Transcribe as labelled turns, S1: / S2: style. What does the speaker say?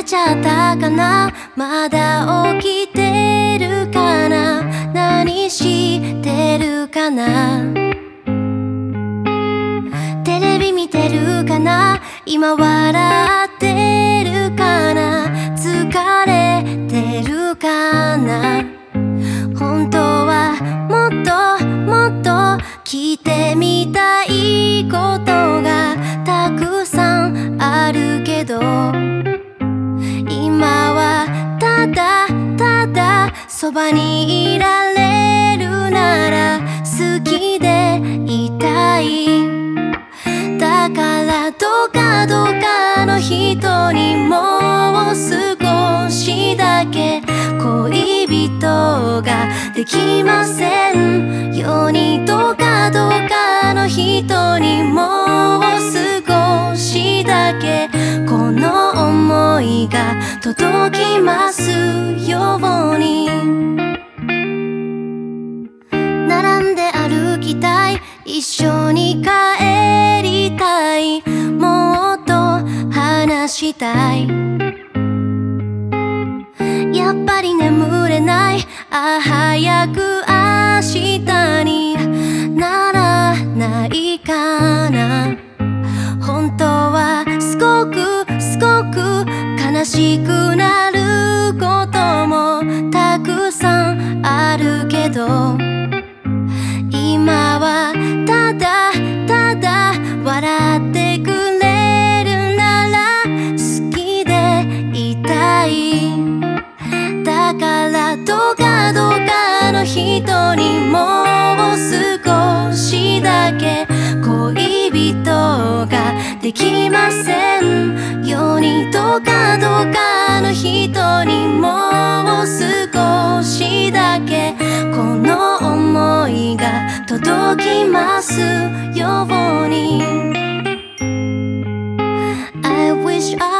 S1: れちゃったかな？まだ起きてるかな？何してるかな？テレビ見てるかな？今笑ってそばにいられるなら好きでいたい。だからどかどかの人にもう少しだけ恋人ができません。ようにどかどかの人にもう少しだけこの想いが届きますように。一緒に帰りたい。もっと話したい。やっぱり眠れない。あ早く明日に。ならないかな。本当はすごくすごく悲しくなることもたくさんあるけど。人ができません。ようにどかどうかの人にもう少しだけこの思いが届きますように。I wish I